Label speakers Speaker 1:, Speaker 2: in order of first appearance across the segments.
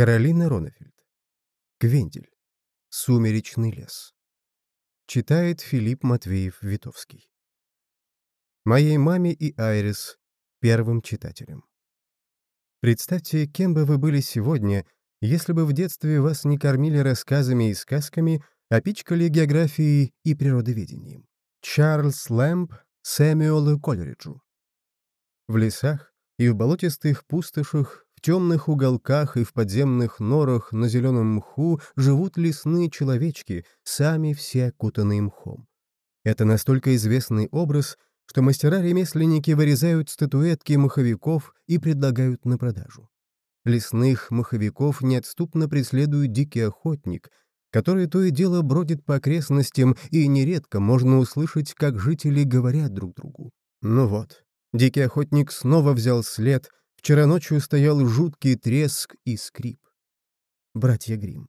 Speaker 1: Каролина Ронефельд. Квендель. Сумеречный лес. Читает Филипп Матвеев-Витовский. Моей маме и Айрис, первым читателем. Представьте, кем бы вы были сегодня, если бы в детстве вас не кормили рассказами и сказками, а пичкали географией и природоведением. Чарльз Лэмп, Сэмюэлу Колериджу. В лесах и в болотистых пустошах в темных уголках и в подземных норах на зеленом мху живут лесные человечки, сами все окутанные мхом. Это настолько известный образ, что мастера-ремесленники вырезают статуэтки маховиков и предлагают на продажу. Лесных маховиков неотступно преследует дикий охотник, который то и дело бродит по окрестностям, и нередко можно услышать, как жители говорят друг другу. Ну вот, дикий охотник снова взял след — Вчера ночью стоял жуткий треск и скрип. Братья Грим.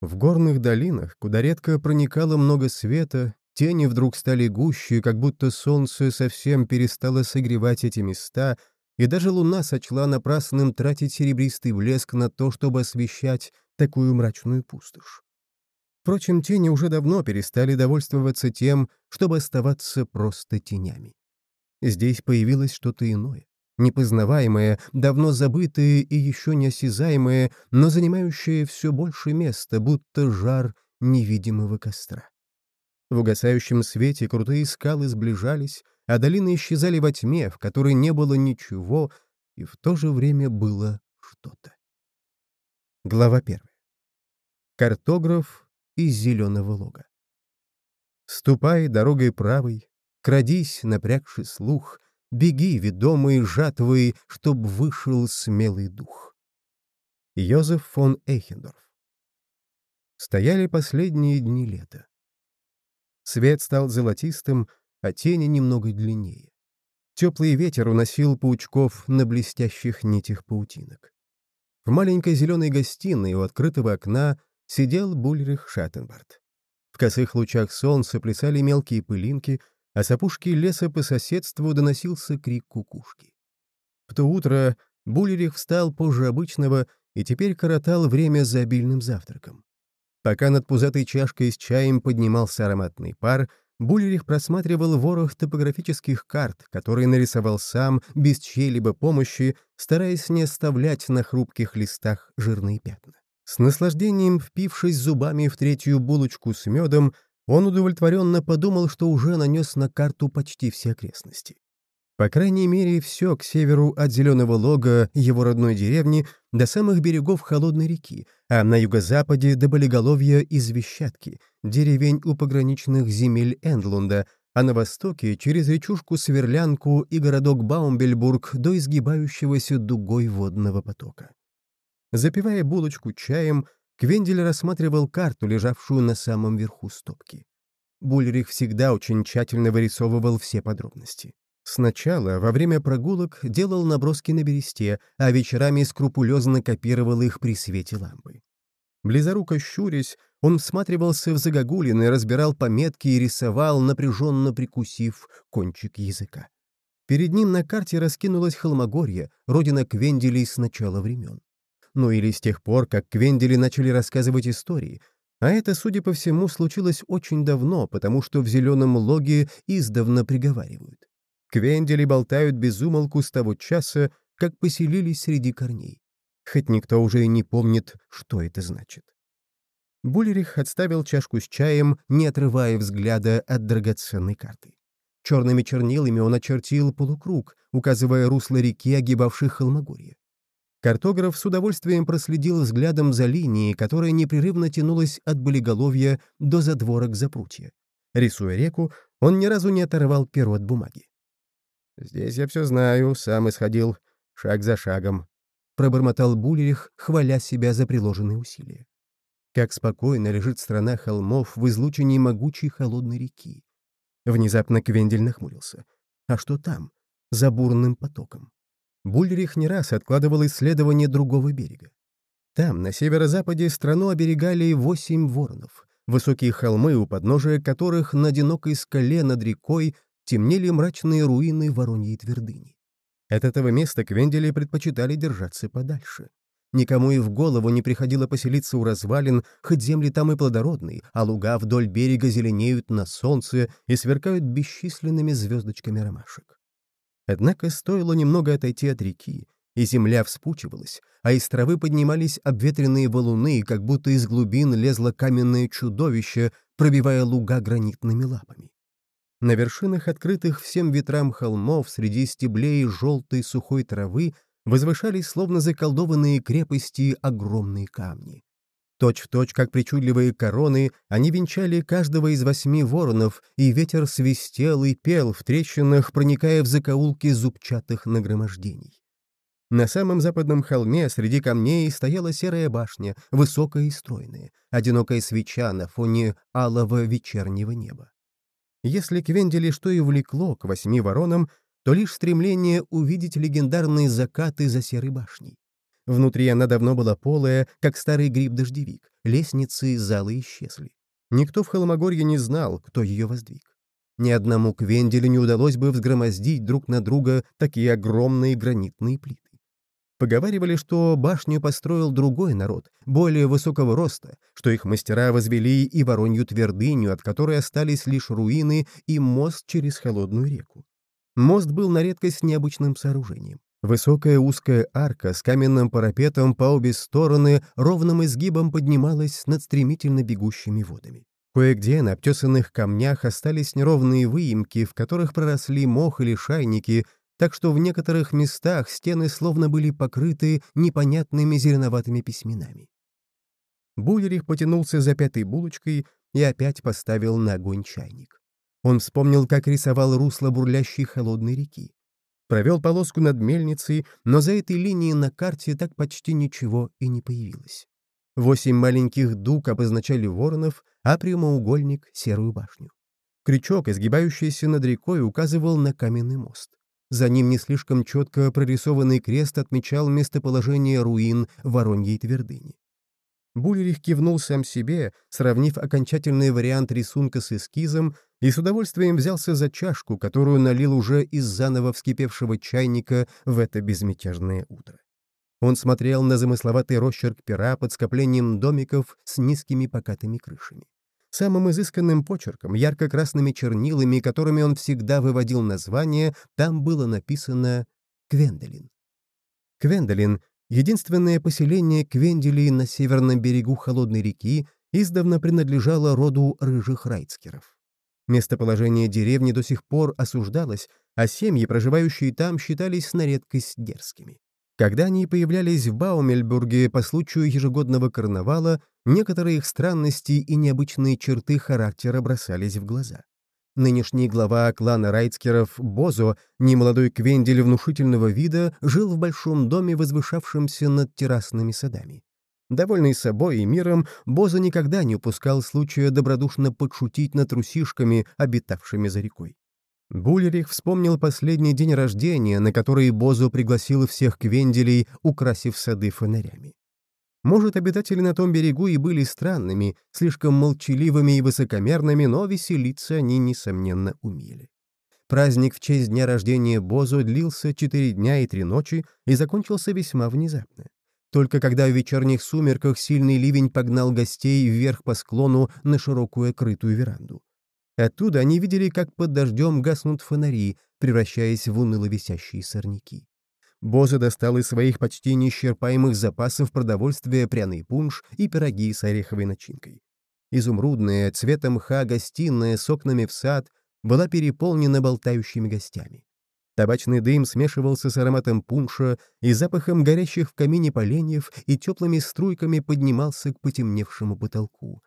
Speaker 1: В горных долинах, куда редко проникало много света, тени вдруг стали гуще, как будто солнце совсем перестало согревать эти места, и даже луна сочла напрасным тратить серебристый блеск на то, чтобы освещать такую мрачную пустошь. Впрочем, тени уже давно перестали довольствоваться тем, чтобы оставаться просто тенями. Здесь появилось что-то иное непознаваемое, давно забытое и еще неосязаемое, но занимающее все больше места, будто жар невидимого костра. В угасающем свете крутые скалы сближались, а долины исчезали во тьме, в которой не было ничего, и в то же время было что-то. Глава первая. Картограф из зеленого лога. Ступай дорогой правой, крадись, напрягший слух — Беги, ведомый жатвой, чтоб вышел смелый дух. Йозеф фон Эйхендорф Стояли последние дни лета. Свет стал золотистым, а тени немного длиннее. Теплый ветер уносил паучков на блестящих нитях паутинок. В маленькой зеленой гостиной у открытого окна сидел Бульрих Шаттенбарт. В косых лучах солнца плясали мелкие пылинки, а с опушки леса по соседству доносился крик кукушки. В то утро Булерих встал позже обычного и теперь коротал время за обильным завтраком. Пока над пузатой чашкой с чаем поднимался ароматный пар, Булерих просматривал ворох топографических карт, которые нарисовал сам, без чьей-либо помощи, стараясь не оставлять на хрупких листах жирные пятна. С наслаждением впившись зубами в третью булочку с медом, он удовлетворенно подумал, что уже нанес на карту почти все окрестности. По крайней мере, все к северу от Зеленого Лога, его родной деревни, до самых берегов Холодной реки, а на юго-западе до Болеголовья и Звещатки, деревень у пограничных земель Эндлунда, а на востоке через речушку Сверлянку и городок Баумбельбург до изгибающегося дугой водного потока. Запивая булочку чаем, Квендель рассматривал карту, лежавшую на самом верху стопки. Бульрих всегда очень тщательно вырисовывал все подробности. Сначала, во время прогулок, делал наброски на бересте, а вечерами скрупулезно копировал их при свете лампы. Близоруко щурясь, он всматривался в загогулины, разбирал пометки и рисовал, напряженно прикусив кончик языка. Перед ним на карте раскинулась Холмогорье, родина Квенделей с начала времен ну или с тех пор, как Квендели начали рассказывать истории, а это, судя по всему, случилось очень давно, потому что в зеленом логе издавна приговаривают. Квендели болтают без умолку с того часа, как поселились среди корней. Хоть никто уже и не помнит, что это значит. Булерих отставил чашку с чаем, не отрывая взгляда от драгоценной карты. Черными чернилами он очертил полукруг, указывая русло реки, огибавшей Холмогорье. Картограф с удовольствием проследил взглядом за линией, которая непрерывно тянулась от болиголовья до задворок запрутья. Рисуя реку, он ни разу не оторвал перо от бумаги. «Здесь я все знаю, сам исходил, шаг за шагом», — пробормотал Булерих, хваля себя за приложенные усилия. Как спокойно лежит страна холмов в излучении могучей холодной реки. Внезапно Квендель нахмурился. А что там, за бурным потоком? Бульрих не раз откладывал исследование другого берега. Там, на северо-западе, страну оберегали восемь воронов, высокие холмы, у подножия которых на одинокой скале над рекой темнели мрачные руины Вороньей твердыни. От этого места Квендели предпочитали держаться подальше. Никому и в голову не приходило поселиться у развалин, хоть земли там и плодородные, а луга вдоль берега зеленеют на солнце и сверкают бесчисленными звездочками ромашек. Однако стоило немного отойти от реки, и земля вспучивалась, а из травы поднимались обветренные валуны, как будто из глубин лезло каменное чудовище, пробивая луга гранитными лапами. На вершинах открытых всем ветрам холмов среди стеблей желтой сухой травы возвышались словно заколдованные крепости огромные камни. Точь-в-точь, точь, как причудливые короны, они венчали каждого из восьми воронов, и ветер свистел и пел в трещинах, проникая в закоулки зубчатых нагромождений. На самом западном холме среди камней стояла серая башня, высокая и стройная, одинокая свеча на фоне алого вечернего неба. Если Квендели что и влекло к восьми воронам, то лишь стремление увидеть легендарные закаты за серой башней. Внутри она давно была полая, как старый гриб-дождевик, лестницы и залы исчезли. Никто в Холмогорье не знал, кто ее воздвиг. Ни одному Квенделю не удалось бы взгромоздить друг на друга такие огромные гранитные плиты. Поговаривали, что башню построил другой народ, более высокого роста, что их мастера возвели и Воронью твердыню, от которой остались лишь руины и мост через холодную реку. Мост был на редкость необычным сооружением. Высокая узкая арка с каменным парапетом по обе стороны ровным изгибом поднималась над стремительно бегущими водами. Кое-где на обтесанных камнях остались неровные выемки, в которых проросли мох или шайники, так что в некоторых местах стены словно были покрыты непонятными зеленоватыми письменами. Булерих потянулся за пятой булочкой и опять поставил на огонь чайник. Он вспомнил, как рисовал русло бурлящей холодной реки. Провел полоску над мельницей, но за этой линией на карте так почти ничего и не появилось. Восемь маленьких дуг обозначали воронов, а прямоугольник — серую башню. Крючок, изгибающийся над рекой, указывал на каменный мост. За ним не слишком четко прорисованный крест отмечал местоположение руин Вороньей твердыни. Булерих кивнул сам себе, сравнив окончательный вариант рисунка с эскизом, и с удовольствием взялся за чашку, которую налил уже из заново вскипевшего чайника в это безмятежное утро. Он смотрел на замысловатый росчерк пера под скоплением домиков с низкими покатыми крышами. Самым изысканным почерком, ярко-красными чернилами, которыми он всегда выводил название, там было написано «Квендолин». Квендолин — единственное поселение Квенделей на северном берегу Холодной реки, издавна принадлежало роду рыжих райцкеров. Местоположение деревни до сих пор осуждалось, а семьи, проживающие там, считались на редкость дерзкими. Когда они появлялись в Баумельбурге по случаю ежегодного карнавала, некоторые их странности и необычные черты характера бросались в глаза. Нынешний глава клана Райцкеров Бозо, немолодой Квендель внушительного вида, жил в большом доме, возвышавшемся над террасными садами. Довольный собой и миром, Бозо никогда не упускал случая добродушно подшутить над трусишками, обитавшими за рекой. Булерих вспомнил последний день рождения, на который Бозу пригласил всех квенделей, украсив сады фонарями. Может, обитатели на том берегу и были странными, слишком молчаливыми и высокомерными, но веселиться они, несомненно, умели. Праздник в честь дня рождения Бозу длился четыре дня и три ночи и закончился весьма внезапно. Только когда в вечерних сумерках сильный ливень погнал гостей вверх по склону на широкую крытую веранду. Оттуда они видели, как под дождем гаснут фонари, превращаясь в уныло висящие сорняки. Боза достал из своих почти неисчерпаемых запасов продовольствия пряный пунш и пироги с ореховой начинкой. Изумрудная, цвета мха гостиная с окнами в сад была переполнена болтающими гостями. Табачный дым смешивался с ароматом пунша и запахом горящих в камине поленьев и теплыми струйками поднимался к потемневшему потолку.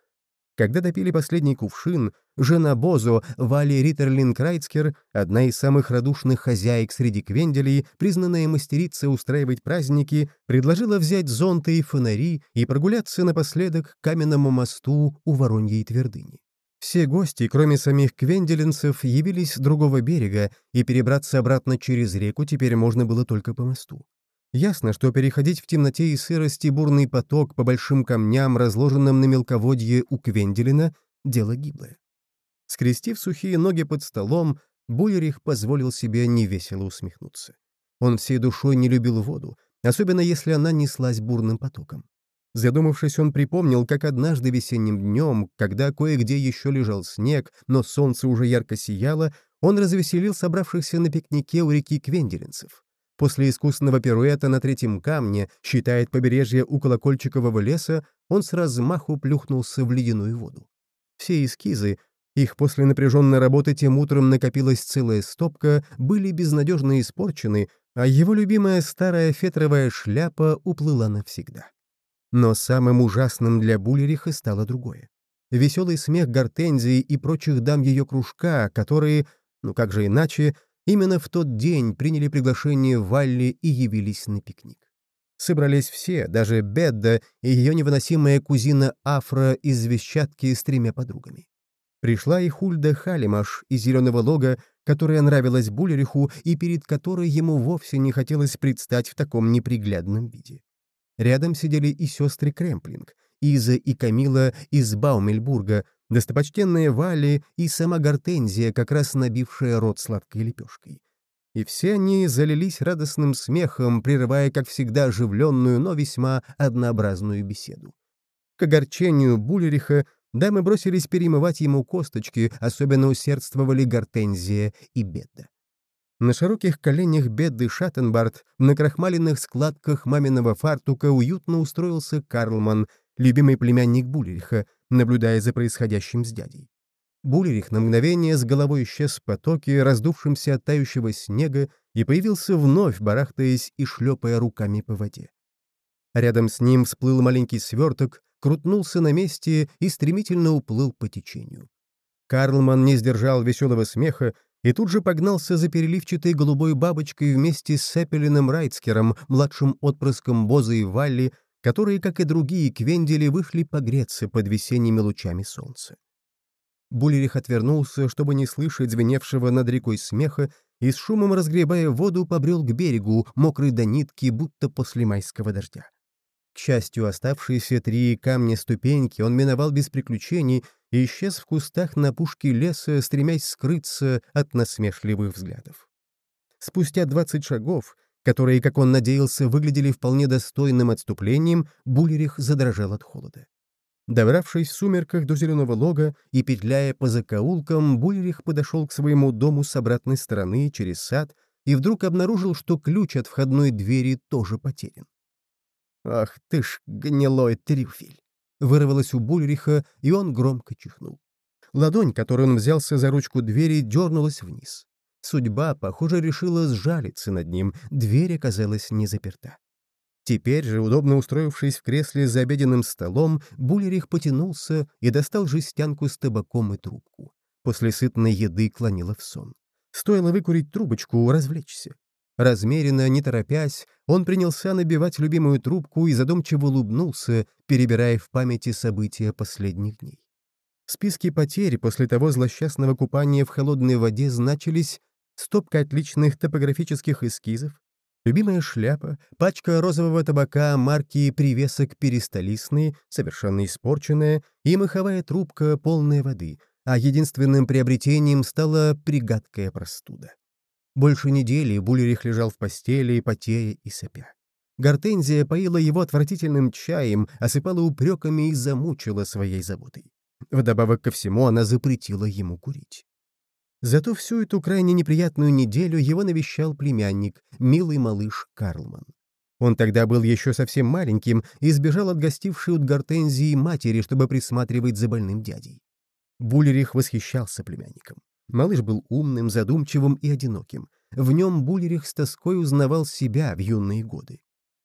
Speaker 1: Когда допили последний кувшин, жена Бозо, Вали Риттерлин Крайцкер, одна из самых радушных хозяек среди квенделей, признанная мастерица устраивать праздники, предложила взять зонты и фонари и прогуляться напоследок к каменному мосту у Вороньей твердыни. Все гости, кроме самих квенделинцев, явились с другого берега, и перебраться обратно через реку теперь можно было только по мосту. Ясно, что переходить в темноте и сырости бурный поток по большим камням, разложенным на мелководье у Квенделина, — дело гиблое. Скрестив сухие ноги под столом, Буерих позволил себе невесело усмехнуться. Он всей душой не любил воду, особенно если она неслась бурным потоком. Задумавшись, он припомнил, как однажды весенним днем, когда кое-где еще лежал снег, но солнце уже ярко сияло, он развеселил собравшихся на пикнике у реки Квенделинцев. После искусственного пируэта на третьем камне, считает побережье у колокольчикового леса, он с размаху плюхнулся в ледяную воду. Все эскизы, их после напряженной работы тем утром накопилась целая стопка, были безнадежно испорчены, а его любимая старая фетровая шляпа уплыла навсегда. Но самым ужасным для Булериха стало другое. Веселый смех Гортензии и прочих дам ее кружка, которые, ну как же иначе, именно в тот день приняли приглашение Валли и явились на пикник. Собрались все, даже Бедда и ее невыносимая кузина Афра из Вещатки с тремя подругами. Пришла и Хульда Халимаш из «Зеленого лога», которая нравилась Булериху и перед которой ему вовсе не хотелось предстать в таком неприглядном виде. Рядом сидели и сестры Кремплинг, Иза и Камила из Баумельбурга, достопочтенная Вали и сама Гортензия, как раз набившая рот сладкой лепешкой. И все они залились радостным смехом, прерывая, как всегда, оживленную, но весьма однообразную беседу. К огорчению Булериха дамы бросились перемывать ему косточки, особенно усердствовали Гортензия и Бедда. На широких коленях беды Шаттенбарт, на крахмаленных складках маминого фартука уютно устроился Карлман, любимый племянник Булериха, наблюдая за происходящим с дядей. Булерих на мгновение с головой исчез в потоке, раздувшемся от тающего снега, и появился вновь, барахтаясь и шлепая руками по воде. Рядом с ним всплыл маленький сверток, крутнулся на месте и стремительно уплыл по течению. Карлман не сдержал веселого смеха и тут же погнался за переливчатой голубой бабочкой вместе с Сеппелином Райцкером, младшим отпрыском Боза и Валли, которые, как и другие квендели, вышли погреться под весенними лучами солнца. Булерих отвернулся, чтобы не слышать звеневшего над рекой смеха, и с шумом разгребая воду побрел к берегу, мокрый до нитки, будто после майского дождя. К счастью, оставшиеся три камня-ступеньки он миновал без приключений и исчез в кустах на пушке леса, стремясь скрыться от насмешливых взглядов. Спустя двадцать шагов, которые, как он надеялся, выглядели вполне достойным отступлением, Булерих задрожал от холода. Добравшись в сумерках до зеленого лога и петляя по закоулкам, Булерих подошел к своему дому с обратной стороны, через сад, и вдруг обнаружил, что ключ от входной двери тоже потерян. «Ах ты ж, гнилой трюфель!» Вырвалось у Бульриха, и он громко чихнул. Ладонь, которой он взялся за ручку двери, дернулась вниз. Судьба, похоже, решила сжалиться над ним, дверь оказалась не заперта. Теперь же, удобно устроившись в кресле за обеденным столом, Булерих потянулся и достал жестянку с табаком и трубку. После сытной еды клонила в сон. Стоило выкурить трубочку, развлечься. Размеренно, не торопясь, он принялся набивать любимую трубку и задумчиво улыбнулся, перебирая в памяти события последних дней. Списки потерь после того злосчастного купания в холодной воде значились стопка отличных топографических эскизов, любимая шляпа, пачка розового табака марки «Привесок перистолистный», совершенно испорченная, и маховая трубка, полная воды, а единственным приобретением стала пригадкая простуда. Больше недели Булерих лежал в постели, потея и сопя. Гортензия поила его отвратительным чаем, осыпала упреками и замучила своей заботой. Вдобавок ко всему она запретила ему курить. Зато всю эту крайне неприятную неделю его навещал племянник, милый малыш Карлман. Он тогда был еще совсем маленьким и сбежал от гостившей у Гортензии матери, чтобы присматривать за больным дядей. Булерих восхищался племянником. Малыш был умным, задумчивым и одиноким. В нем Булерих с тоской узнавал себя в юные годы.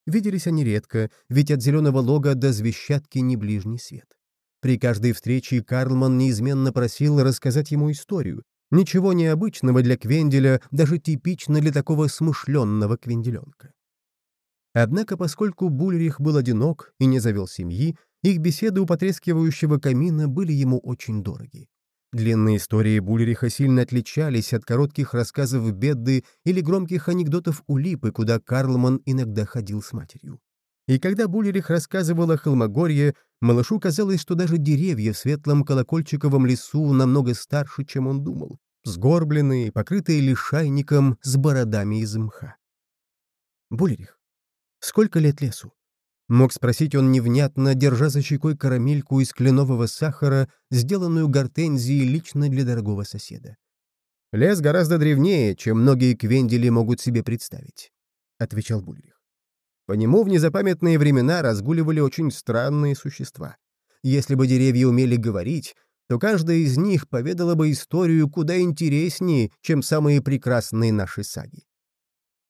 Speaker 1: Виделись они редко, ведь от зеленого лога до звещатки не ближний свет. При каждой встрече Карлман неизменно просил рассказать ему историю. Ничего необычного для Квенделя, даже типично для такого смышленного квенделенка. Однако, поскольку Булерих был одинок и не завел семьи, их беседы у потрескивающего камина были ему очень дороги. Длинные истории Булериха сильно отличались от коротких рассказов Бедды или громких анекдотов Улипы, куда Карлман иногда ходил с матерью. И когда Булерих рассказывал о Холмогорье, малышу казалось, что даже деревья в светлом колокольчиковом лесу намного старше, чем он думал, сгорбленные, покрытые лишайником, с бородами из мха. «Булерих, Сколько лет лесу? Мог спросить он невнятно, держа за щекой карамельку из кленового сахара, сделанную гортензией лично для дорогого соседа. «Лес гораздо древнее, чем многие квендели могут себе представить», — отвечал Бульрих. «По нему в незапамятные времена разгуливали очень странные существа. Если бы деревья умели говорить, то каждая из них поведала бы историю куда интереснее, чем самые прекрасные наши саги.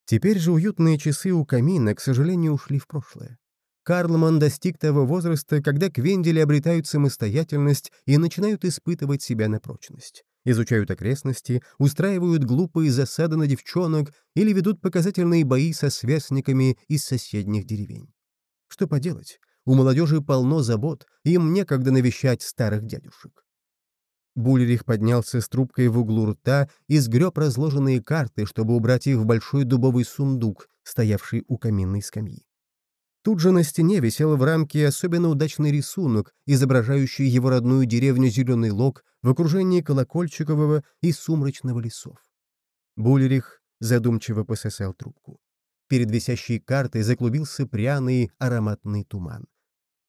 Speaker 1: Теперь же уютные часы у камина, к сожалению, ушли в прошлое. Карлман достиг того возраста, когда квендели обретают самостоятельность и начинают испытывать себя на прочность. Изучают окрестности, устраивают глупые засады на девчонок или ведут показательные бои со сверстниками из соседних деревень. Что поделать, у молодежи полно забот, им некогда навещать старых дядюшек. Булерих поднялся с трубкой в углу рта и сгреб разложенные карты, чтобы убрать их в большой дубовый сундук, стоявший у каминной скамьи. Тут же на стене висел в рамке особенно удачный рисунок, изображающий его родную деревню Зеленый Лог в окружении колокольчикового и сумрачного лесов. Булерих задумчиво пососал трубку. Перед висящей картой заклубился пряный ароматный туман.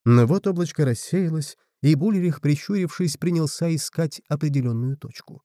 Speaker 1: Но вот облачко рассеялось, и Булерих, прищурившись, принялся искать определенную точку.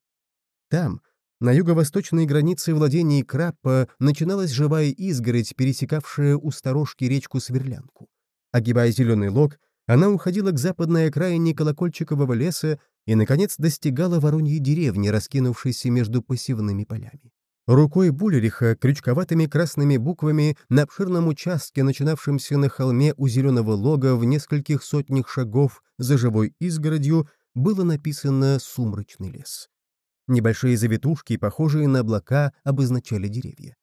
Speaker 1: Там, на юго-восточной границе владений Краппа начиналась живая изгородь, пересекавшая у сторожки речку Сверлянку. Огибая зеленый лог, она уходила к западной окраине колокольчикового леса и, наконец, достигала вороньей деревни, раскинувшейся между посевными полями. Рукой Булериха, крючковатыми красными буквами, на обширном участке, начинавшемся на холме у зеленого лога в нескольких сотнях шагов за живой изгородью, было написано «Сумрачный лес». Небольшие завитушки, похожие на облака, обозначали деревья.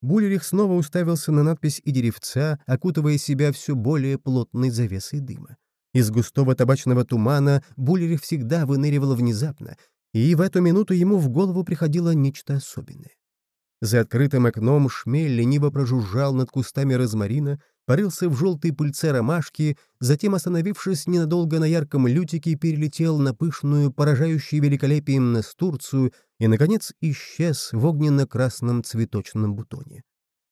Speaker 1: Булерих снова уставился на надпись и деревца, окутывая себя все более плотной завесой дыма. Из густого табачного тумана Булерих всегда выныривал внезапно, и в эту минуту ему в голову приходило нечто особенное. За открытым окном шмель лениво прожужжал над кустами розмарина, порылся в желтой пыльце ромашки, затем, остановившись ненадолго на ярком лютике, перелетел на пышную, поражающую великолепием настурцию и, наконец, исчез в огненно-красном цветочном бутоне.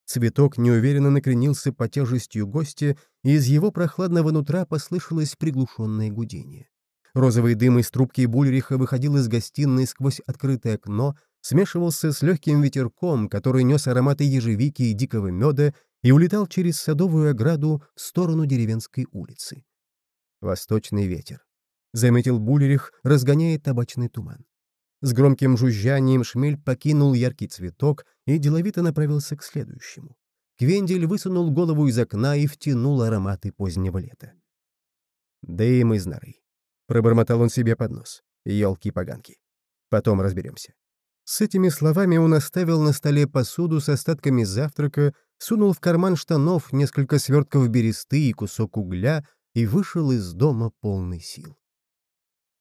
Speaker 1: Цветок неуверенно накренился по тяжестью гостя, и из его прохладного нутра послышалось приглушенное гудение. Розовый дым из трубки Бульриха выходил из гостиной сквозь открытое окно, смешивался с легким ветерком, который нес ароматы ежевики и дикого меда, и улетал через садовую ограду в сторону деревенской улицы. «Восточный ветер», — заметил Булерих, разгоняя табачный туман. С громким жужжанием шмель покинул яркий цветок и деловито направился к следующему. Квендель высунул голову из окна и втянул ароматы позднего лета. «Дым из норы», — пробормотал он себе под нос. «Елки-поганки. Потом разберемся». С этими словами он оставил на столе посуду с остатками завтрака, сунул в карман штанов несколько свертков бересты и кусок угля и вышел из дома полный сил.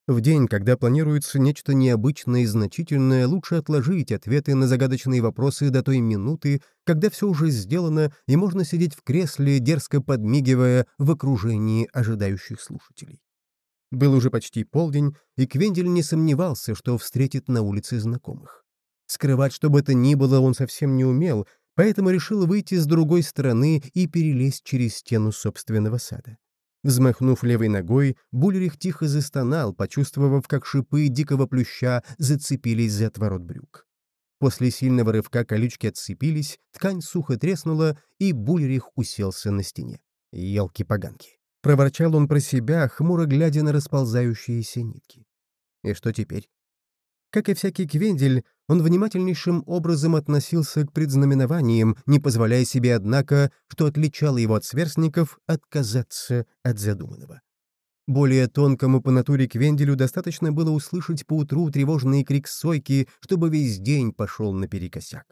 Speaker 1: В день, когда планируется нечто необычное и значительное, лучше отложить ответы на загадочные вопросы до той минуты, когда все уже сделано, и можно сидеть в кресле, дерзко подмигивая в окружении ожидающих слушателей. Был уже почти полдень, и Квендель не сомневался, что встретит на улице знакомых. Скрывать, что бы это ни было, он совсем не умел, поэтому решил выйти с другой стороны и перелезть через стену собственного сада. Взмахнув левой ногой, Булерих тихо застонал, почувствовав, как шипы дикого плюща зацепились за отворот брюк. После сильного рывка колючки отцепились, ткань сухо треснула, и Булерих уселся на стене. Елки-поганки. Проворчал он про себя, хмуро глядя на расползающиеся нитки. И что теперь? Как и всякий Квендель, он внимательнейшим образом относился к предзнаменованиям, не позволяя себе, однако, что отличало его от сверстников, отказаться от задуманного. Более тонкому по натуре Квенделю достаточно было услышать поутру тревожный крик сойки, чтобы весь день пошел наперекосяк.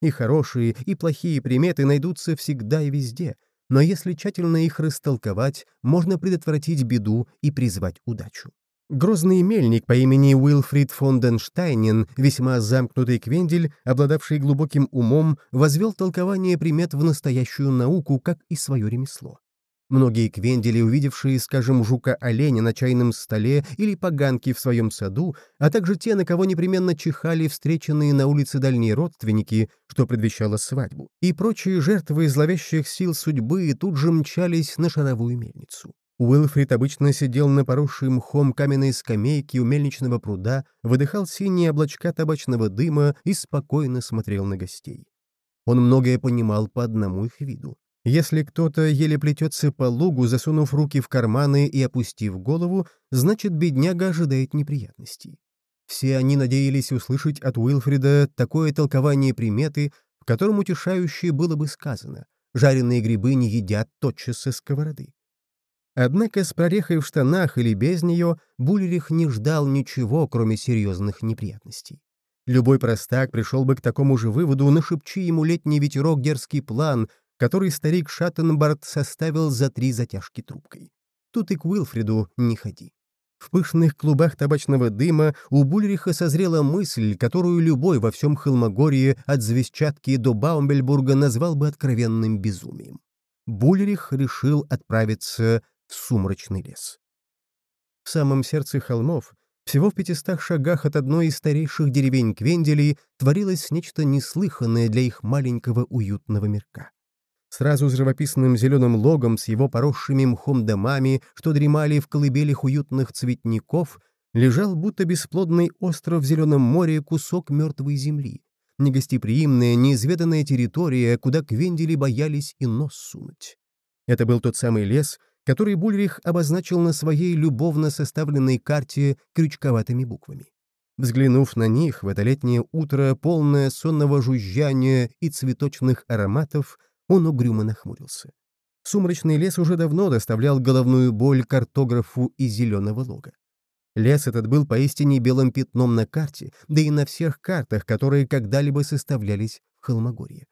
Speaker 1: И хорошие, и плохие приметы найдутся всегда и везде — но если тщательно их растолковать, можно предотвратить беду и призвать удачу. Грозный мельник по имени Уилфрид фон Денштайнен, весьма замкнутый квендель, обладавший глубоким умом, возвел толкование примет в настоящую науку, как и свое ремесло. Многие квендели, увидевшие, скажем, жука-оленя на чайном столе или поганки в своем саду, а также те, на кого непременно чихали встреченные на улице дальние родственники, что предвещало свадьбу, и прочие жертвы зловещих сил судьбы тут же мчались на шаровую мельницу. Уилфрид обычно сидел на поросшей мхом каменной скамейке у мельничного пруда, выдыхал синие облачка табачного дыма и спокойно смотрел на гостей. Он многое понимал по одному их виду. Если кто-то еле плетется по лугу, засунув руки в карманы и опустив голову, значит, бедняга ожидает неприятностей. Все они надеялись услышать от Уилфрида такое толкование приметы, в котором утешающее было бы сказано «жареные грибы не едят тотчас со сковороды». Однако с прорехой в штанах или без нее Булерих не ждал ничего, кроме серьезных неприятностей. Любой простак пришел бы к такому же выводу, нашепчи ему летний ветерок дерзкий план, который старик Шаттенбард составил за три затяжки трубкой. Тут и к Уилфриду не ходи. В пышных клубах табачного дыма у Бульриха созрела мысль, которую любой во всем Холмогорье от Звездчатки до Баумбельбурга назвал бы откровенным безумием. Бульрих решил отправиться в сумрачный лес. В самом сердце холмов, всего в пятистах шагах от одной из старейших деревень Квенделей, творилось нечто неслыханное для их маленького уютного мирка. Сразу с живописным зеленым логом с его поросшими мхом домами, что дремали в колыбелях уютных цветников, лежал будто бесплодный остров в зеленом море кусок мертвой земли. Негостеприимная, неизведанная территория, куда квендели боялись и нос сунуть. Это был тот самый лес, который Бульрих обозначил на своей любовно составленной карте крючковатыми буквами. Взглянув на них в это летнее утро, полное сонного жужжания и цветочных ароматов, он угрюмо нахмурился. Сумрачный лес уже давно доставлял головную боль картографу из зеленого лога. Лес этот был поистине белым пятном на карте, да и на всех картах, которые когда-либо составлялись в Холмогорье.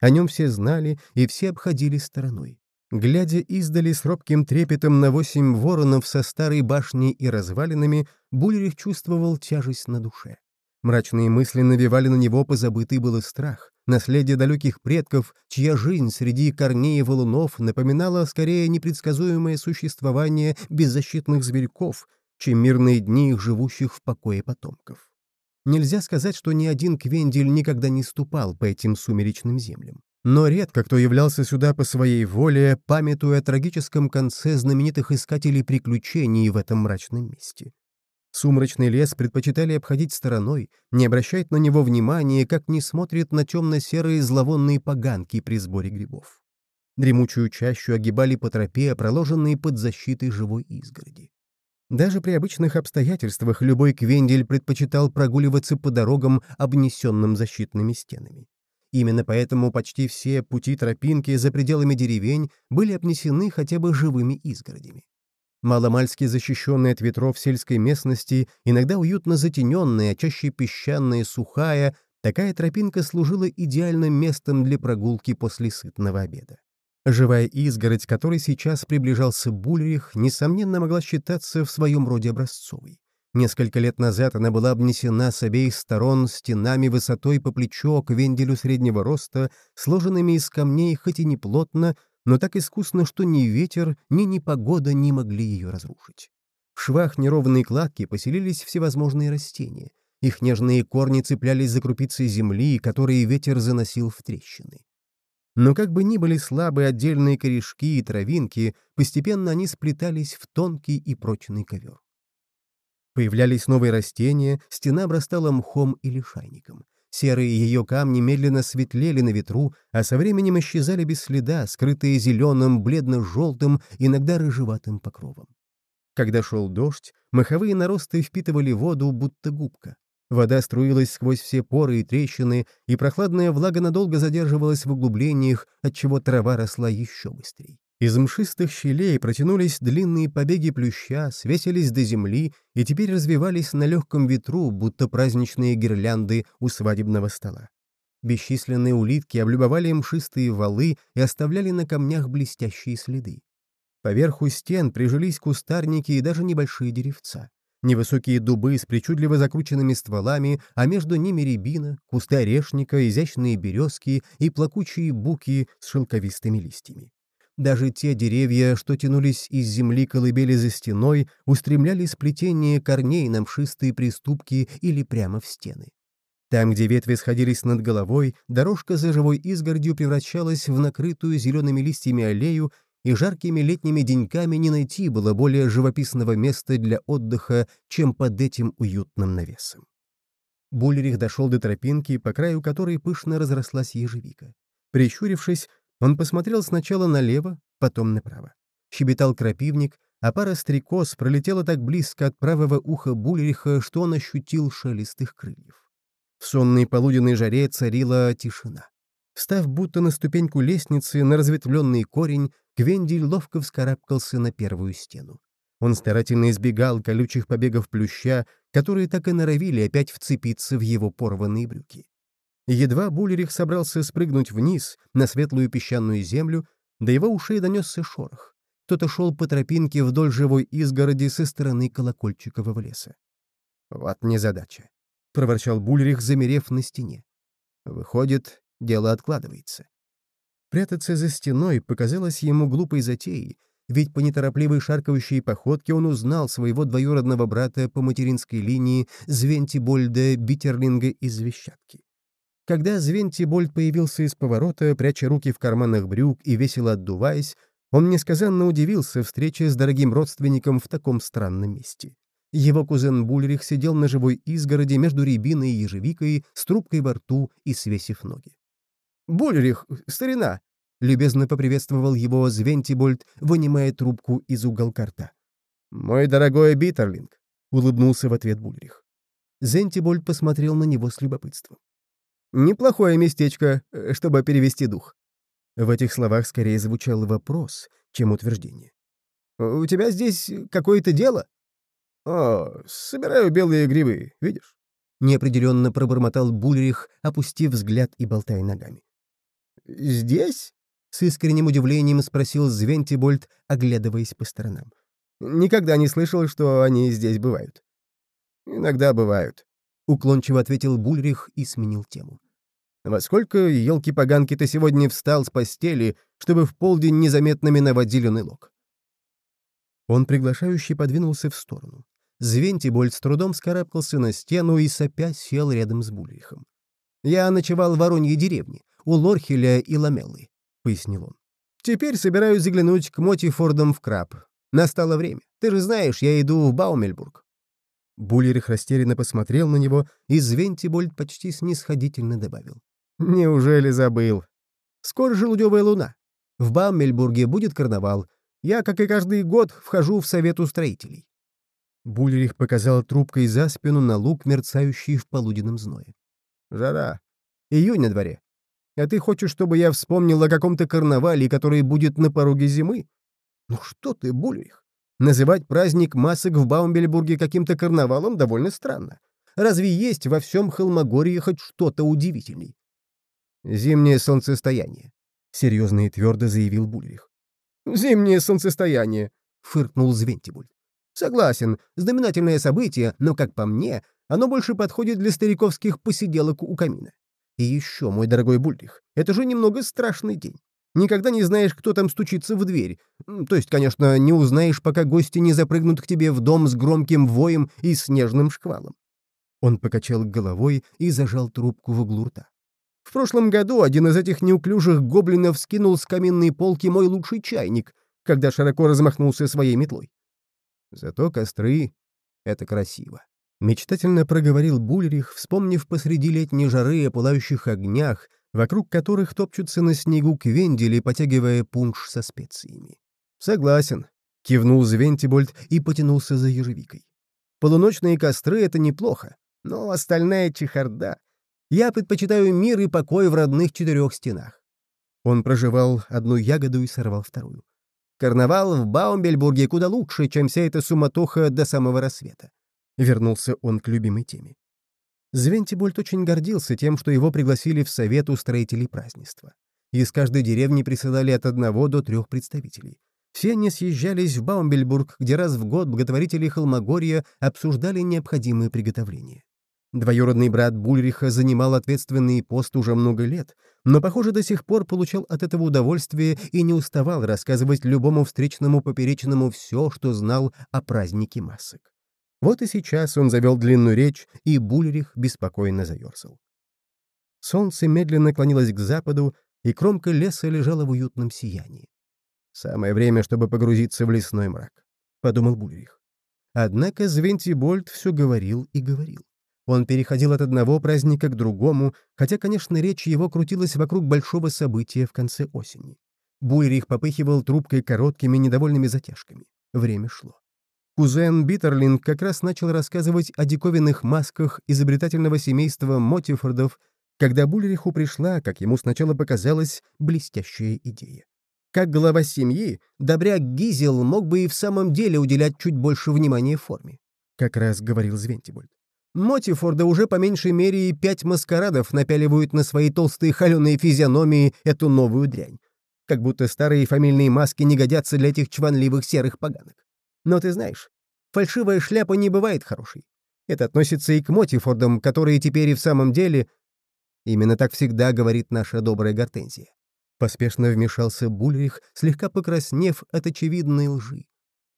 Speaker 1: О нем все знали и все обходили стороной. Глядя издали с робким трепетом на восемь воронов со старой башней и развалинами, Булерих чувствовал тяжесть на душе. Мрачные мысли навевали на него позабытый был страх, наследие далеких предков, чья жизнь среди корней и валунов напоминала скорее непредсказуемое существование беззащитных зверьков, чем мирные дни их живущих в покое потомков. Нельзя сказать, что ни один Квендель никогда не ступал по этим сумеречным землям. Но редко кто являлся сюда по своей воле, памятуя о трагическом конце знаменитых искателей приключений в этом мрачном месте. Сумрачный лес предпочитали обходить стороной, не обращать на него внимания, как не смотрят на темно-серые зловонные поганки при сборе грибов. Дремучую чащу огибали по тропе, проложенные под защитой живой изгороди. Даже при обычных обстоятельствах любой квендель предпочитал прогуливаться по дорогам, обнесенным защитными стенами. Именно поэтому почти все пути-тропинки за пределами деревень были обнесены хотя бы живыми изгородями маломальски защищенная от ветров сельской местности, иногда уютно затененная, чаще песчаная, сухая, такая тропинка служила идеальным местом для прогулки после сытного обеда. Живая изгородь, которой сейчас приближался Бульрих, несомненно могла считаться в своем роде образцовой. Несколько лет назад она была обнесена с обеих сторон стенами высотой по плечо к венделю среднего роста, сложенными из камней хоть и не плотно, но так искусно, что ни ветер, ни непогода не могли ее разрушить. В швах неровной кладки поселились всевозможные растения. Их нежные корни цеплялись за крупицы земли, которые ветер заносил в трещины. Но как бы ни были слабые отдельные корешки и травинки, постепенно они сплетались в тонкий и прочный ковер. Появлялись новые растения, стена обрастала мхом или шайником. Серые ее камни медленно светлели на ветру, а со временем исчезали без следа, скрытые зеленым, бледно-желтым, иногда рыжеватым покровом. Когда шел дождь, маховые наросты впитывали воду, будто губка. Вода струилась сквозь все поры и трещины, и прохладная влага надолго задерживалась в углублениях, отчего трава росла еще быстрее. Из мшистых щелей протянулись длинные побеги плюща, свесились до земли и теперь развивались на легком ветру, будто праздничные гирлянды у свадебного стола. Бесчисленные улитки облюбовали мшистые валы и оставляли на камнях блестящие следы. Поверху стен прижились кустарники и даже небольшие деревца. Невысокие дубы с причудливо закрученными стволами, а между ними рябина, кусты орешника, изящные березки и плакучие буки с шелковистыми листьями. Даже те деревья, что тянулись из земли колыбели за стеной, устремляли сплетение корней на мшистые приступки или прямо в стены. Там, где ветви сходились над головой, дорожка за живой изгородью превращалась в накрытую зелеными листьями аллею, и жаркими летними деньками не найти было более живописного места для отдыха, чем под этим уютным навесом. Буллерих дошел до тропинки, по краю которой пышно разрослась ежевика. Прищурившись, он посмотрел сначала налево, потом направо. Щебетал крапивник, а пара стрекоз пролетела так близко от правого уха Булериха, что он ощутил шелест их крыльев. В сонной полуденной жаре царила тишина. Встав будто на ступеньку лестницы, на разветвленный корень, Гвендель ловко вскарабкался на первую стену. Он старательно избегал колючих побегов плюща, которые так и норовили опять вцепиться в его порванные брюки. Едва Булерих собрался спрыгнуть вниз, на светлую песчаную землю, до его ушей донесся шорох. Кто-то шел по тропинке вдоль живой изгороди со стороны колокольчикового леса. «Вот незадача», — проворчал Булерих, замерев на стене. «Выходит, дело откладывается». Прятаться за стеной показалось ему глупой затеей, ведь по неторопливой шаркающей походке он узнал своего двоюродного брата по материнской линии Звентибольда Биттерлинга из Вещатки. Когда Звентибольд появился из поворота, пряча руки в карманах брюк и весело отдуваясь, он несказанно удивился встрече с дорогим родственником в таком странном месте. Его кузен Бульрих сидел на живой изгороди между рябиной и ежевикой с трубкой во рту и свесив ноги. «Бульрих, старина!» — любезно поприветствовал его Звентибольд, вынимая трубку из уголка рта. «Мой дорогой Биттерлинг!» — улыбнулся в ответ Бульрих. Зентибольд посмотрел на него с любопытством. Неплохое местечко, э, чтобы перевести дух». В этих словах скорее звучал вопрос, чем утверждение. «У тебя здесь какое-то дело?» «О, собираю белые грибы, видишь?» Неопределенно пробормотал Булерих, опустив взгляд и болтая ногами. «Здесь?» — с искренним удивлением спросил Звентибольд, оглядываясь по сторонам. «Никогда не слышал, что они здесь бывают». «Иногда бывают», — уклончиво ответил Бульрих и сменил тему. «Во сколько, елки-поганки, ты сегодня встал с постели, чтобы в полдень незаметно миновать зеленый лог?» Он приглашающий подвинулся в сторону. Звентибольд с трудом скарабкался на стену и сопя сел рядом с Бульрихом. «Я ночевал в Вороньей деревне, у Лорхеля и Ламеллы», — пояснил он. «Теперь собираюсь заглянуть к Моти Фордам в Краб. Настало время. Ты же знаешь, я иду в Баумельбург. Буллерих растерянно посмотрел на него, и Звентибольд почти снисходительно добавил. «Неужели забыл? Скоро желудевая луна. В Баммельбурге будет карнавал. Я, как и каждый год, вхожу в совет устроителей». Буллерих показал трубкой за спину на луг, мерцающий в полуденном зное. «Жара. Июнь на дворе. А ты хочешь, чтобы я вспомнил о каком-то карнавале, который будет на пороге зимы? Ну что ты, Буллерих? Называть праздник масок в Баумбельбурге каким-то карнавалом довольно странно. Разве есть во всем Холмогорье хоть что-то удивительней? «Зимнее солнцестояние», — серьезно и твердо заявил Бульрих. «Зимнее солнцестояние», — фыркнул Звентибуль. «Согласен, знаменательное событие, но, как по мне, оно больше подходит для стариковских посиделок у камина. И еще, мой дорогой Бульрих, это же немного страшный день. Никогда не знаешь, кто там стучится в дверь. То есть, конечно, не узнаешь, пока гости не запрыгнут к тебе в дом с громким воем и снежным шквалом. Он покачал головой и зажал трубку в углу рта. В прошлом году один из этих неуклюжих гоблинов скинул с каминной полки мой лучший чайник, когда широко размахнулся своей метлой. Зато костры — это красиво. Мечтательно проговорил Бульрих, вспомнив посреди летней жары о пылающих огнях, вокруг которых топчутся на снегу квендели, потягивая пунш со специями. «Согласен», — кивнул Звентибольд и потянулся за ежевикой. «Полуночные костры — это неплохо, но остальная чехарда. Я предпочитаю мир и покой в родных четырех стенах». Он проживал одну ягоду и сорвал вторую. Карнавал в Баумбельбурге куда лучше, чем вся эта суматоха до самого рассвета. Вернулся он к любимой теме. Звентибольд очень гордился тем, что его пригласили в совет устроителей празднества. Из каждой деревни присылали от одного до трех представителей. Все они съезжались в Баумбельбург, где раз в год благотворители Холмогорья обсуждали необходимые приготовления. Двоюродный брат Бульриха занимал ответственный пост уже много лет, но, похоже, до сих пор получал от этого удовольствие и не уставал рассказывать любому встречному поперечному все, что знал о празднике масок. Вот и сейчас он завел длинную речь, и Бульрих беспокойно заерзал. Солнце медленно клонилось к западу, и кромка леса лежала в уютном сиянии. «Самое время, чтобы погрузиться в лесной мрак», — подумал Бульрих. Однако Звентибольд все говорил и говорил. Он переходил от одного праздника к другому, хотя, конечно, речь его крутилась вокруг большого события в конце осени. Буйрих попыхивал трубкой короткими недовольными затяжками. Время шло. Кузен Биттерлинг как раз начал рассказывать о диковинных масках изобретательного семейства Мотифордов, когда Бульриху пришла, как ему сначала показалось, блестящая идея. Как глава семьи, добряк Гизел мог бы и в самом деле уделять чуть больше внимания форме, как раз говорил Звентибольд. Мотифорда уже по меньшей мере и пять маскарадов напяливают на свои толстые холеные физиономии эту новую дрянь. Как будто старые фамильные маски не годятся для этих чванливых серых поганок. Но ты знаешь, фальшивая шляпа не бывает хорошей. Это относится и к Мотифордам, которые теперь и в самом деле... Именно так всегда говорит наша добрая Гортензия. Поспешно вмешался Бульрих, слегка покраснев от очевидной лжи.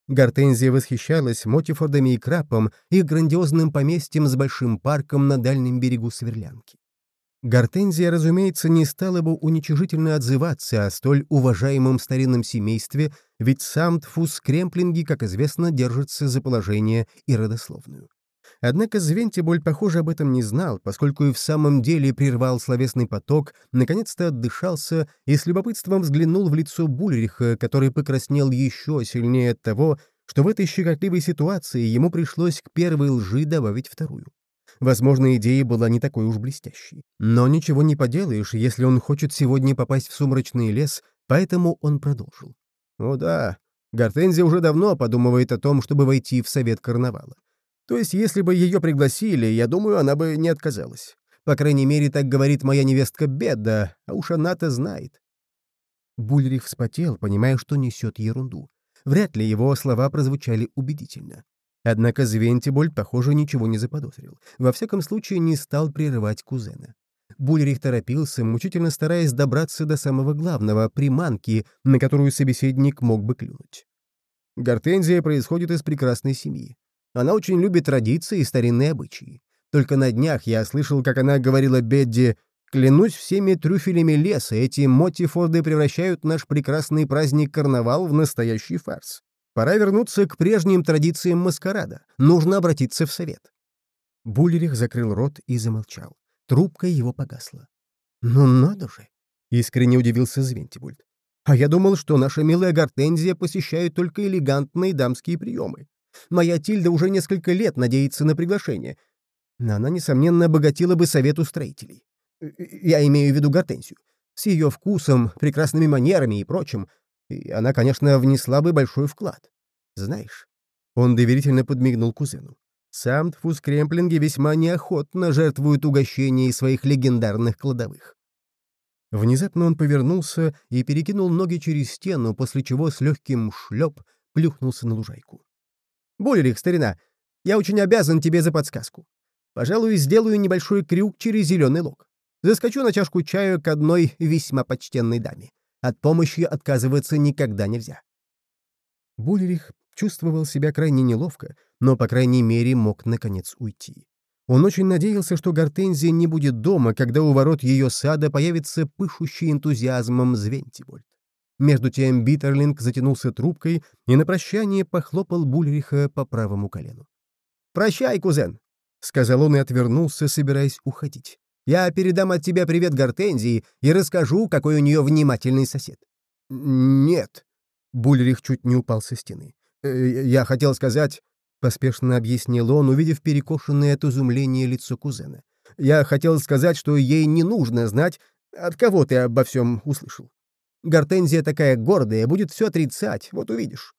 Speaker 1: Гортензия восхищалась Мотифордами и Крапом, их грандиозным поместьем с большим парком на дальнем берегу Сверлянки. Гортензия, разумеется, не стала бы уничижительно отзываться о столь уважаемом старинном семействе, ведь сам Тфус Кремплинги, как известно, держится за положение и родословную. Однако Звентиболь, похоже, об этом не знал, поскольку и в самом деле прервал словесный поток, наконец-то отдышался и с любопытством взглянул в лицо Бульриха, который покраснел еще сильнее от того, что в этой щекотливой ситуации ему пришлось к первой лжи добавить вторую. Возможно, идея была не такой уж блестящей. Но ничего не поделаешь, если он хочет сегодня попасть в сумрачный лес, поэтому он продолжил. «О да, Гортензия уже давно подумывает о том, чтобы войти в совет карнавала. То есть, если бы ее пригласили, я думаю, она бы не отказалась. По крайней мере, так говорит моя невестка Беда, а уж она-то знает. Бульрих вспотел, понимая, что несет ерунду. Вряд ли его слова прозвучали убедительно. Однако Звентиболь, похоже, ничего не заподозрил. Во всяком случае, не стал прерывать кузена. Бульрих торопился, мучительно стараясь добраться до самого главного — приманки, на которую собеседник мог бы клюнуть. Гортензия происходит из прекрасной семьи. Она очень любит традиции и старинные обычаи. Только на днях я слышал, как она говорила Бедди, «Клянусь всеми трюфелями леса, эти мотифорды превращают наш прекрасный праздник карнавал в настоящий фарс. Пора вернуться к прежним традициям маскарада. Нужно обратиться в совет». Буллерих закрыл рот и замолчал. Трубка его погасла. «Ну надо же!» — искренне удивился Звентибульт. «А я думал, что наша милая Гортензия посещает только элегантные дамские приемы. Моя Тильда уже несколько лет надеется на приглашение. Но она, несомненно, обогатила бы совет устроителей. Я имею в виду Гортензию. С ее вкусом, прекрасными манерами и прочим. И она, конечно, внесла бы большой вклад. Знаешь, он доверительно подмигнул кузену. Сам Тфус Кремплинги весьма неохотно жертвует угощение своих легендарных кладовых. Внезапно он повернулся и перекинул ноги через стену, после чего с легким шлеп плюхнулся на лужайку. Булерих, старина, я очень обязан тебе за подсказку. Пожалуй, сделаю небольшой крюк через зеленый лог. Заскочу на чашку чаю к одной весьма почтенной даме. От помощи отказываться никогда нельзя. Булерих чувствовал себя крайне неловко, но, по крайней мере, мог, наконец, уйти. Он очень надеялся, что Гортензия не будет дома, когда у ворот ее сада появится пышущий энтузиазмом Звентибольд. Между тем Биттерлинг затянулся трубкой и на прощание похлопал Бульриха по правому колену. «Прощай, кузен!» — сказал он и отвернулся, собираясь уходить. «Я передам от тебя привет Гортензии и расскажу, какой у нее внимательный сосед». «Нет», — Бульрих чуть не упал со стены. «Э, «Я хотел сказать...» — поспешно объяснил он, увидев перекошенное от изумления лицо кузена. «Я хотел сказать, что ей не нужно знать, от кого ты обо всем услышал. Гортензия такая гордая, будет все отрицать, вот увидишь».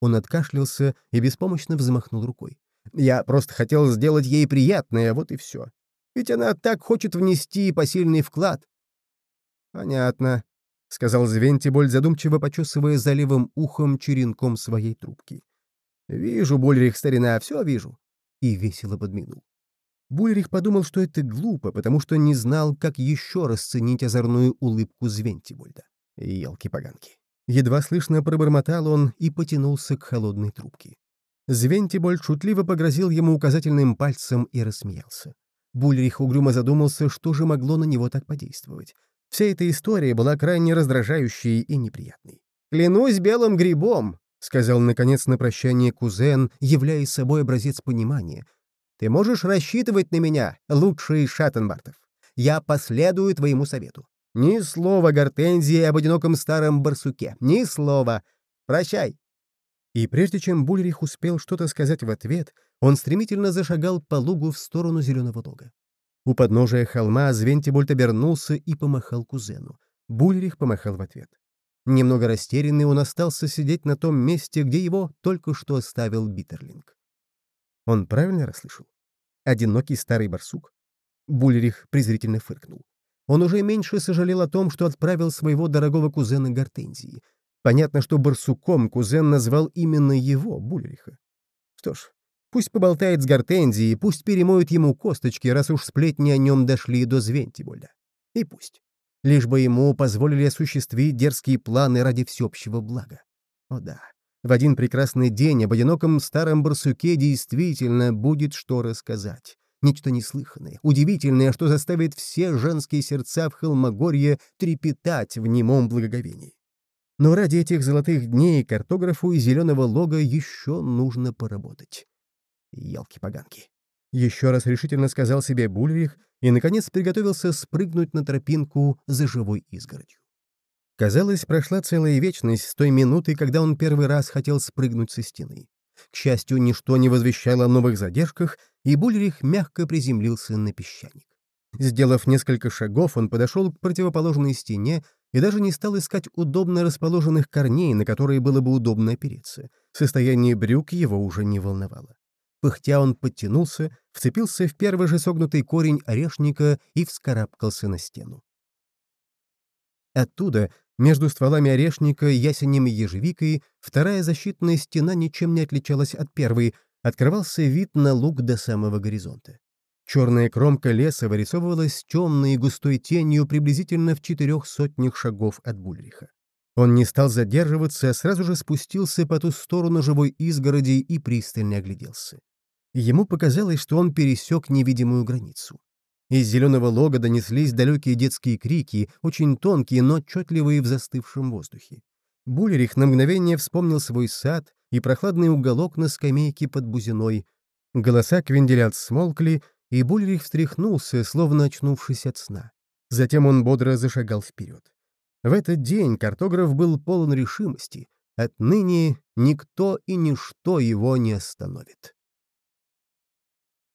Speaker 1: Он откашлялся и беспомощно взмахнул рукой. «Я просто хотел сделать ей приятное, вот и все. Ведь она так хочет внести посильный вклад». «Понятно», — сказал Звентиболь, задумчиво почесывая за левым ухом черенком своей трубки. «Вижу, Больрих, старина, все вижу». И весело подмигнул. Бульрих подумал, что это глупо, потому что не знал, как еще расценить озорную улыбку Звентибольда. Елки-поганки. Едва слышно пробормотал он и потянулся к холодной трубке. Звентибольд шутливо погрозил ему указательным пальцем и рассмеялся. Бульрих угрюмо задумался, что же могло на него так подействовать. Вся эта история была крайне раздражающей и неприятной. «Клянусь белым грибом!» — сказал, наконец, на прощание кузен, являя собой образец понимания. «Ты можешь рассчитывать на меня, лучший Шаттенбартов. Я последую твоему совету. Ни слова гортензии об одиноком старом барсуке. Ни слова. Прощай!» И прежде чем Бульрих успел что-то сказать в ответ, он стремительно зашагал по лугу в сторону зеленого лога. У подножия холма Звентибольд обернулся и помахал кузену. Бульрих помахал в ответ. Немного растерянный он остался сидеть на том месте, где его только что оставил Биттерлинг. Он правильно расслышал? Одинокий старый барсук? Бульрих презрительно фыркнул. Он уже меньше сожалел о том, что отправил своего дорогого кузена Гортензии. Понятно, что барсуком кузен назвал именно его, Бульриха. Что ж, Пусть поболтает с Гортензией, пусть перемоют ему косточки, раз уж сплетни о нем дошли до Звентибольда. И пусть. Лишь бы ему позволили осуществить дерзкие планы ради всеобщего блага. О да, в один прекрасный день об одиноком старом барсуке действительно будет что рассказать. Нечто неслыханное, удивительное, что заставит все женские сердца в Холмогорье трепетать в немом благоговении. Но ради этих золотых дней картографу из зеленого лога еще нужно поработать. Елки-поганки. Еще раз решительно сказал себе Бульрих и, наконец, приготовился спрыгнуть на тропинку за живой изгородью. Казалось, прошла целая вечность с той минуты, когда он первый раз хотел спрыгнуть со стены. К счастью, ничто не возвещало о новых задержках, и Бульрих мягко приземлился на песчаник. Сделав несколько шагов, он подошел к противоположной стене и даже не стал искать удобно расположенных корней, на которые было бы удобно опереться. Состояние брюк его уже не волновало. Пыхтя он подтянулся, вцепился в первый же согнутый корень орешника и вскарабкался на стену. Оттуда, между стволами орешника, ясенем и ежевикой, вторая защитная стена ничем не отличалась от первой, открывался вид на луг до самого горизонта. Черная кромка леса вырисовывалась темной и густой тенью приблизительно в четырех сотнях шагов от Бульриха. Он не стал задерживаться, а сразу же спустился по ту сторону живой изгороди и пристально огляделся. Ему показалось, что он пересек невидимую границу. Из зеленого лога донеслись далекие детские крики, очень тонкие, но отчетливые в застывшем воздухе. Булерих на мгновение вспомнил свой сад и прохладный уголок на скамейке под бузиной. Голоса квенделят смолкли, и Булерих встряхнулся, словно очнувшись от сна. Затем он бодро зашагал вперед. В этот день картограф был полон решимости. Отныне никто и ничто его не остановит.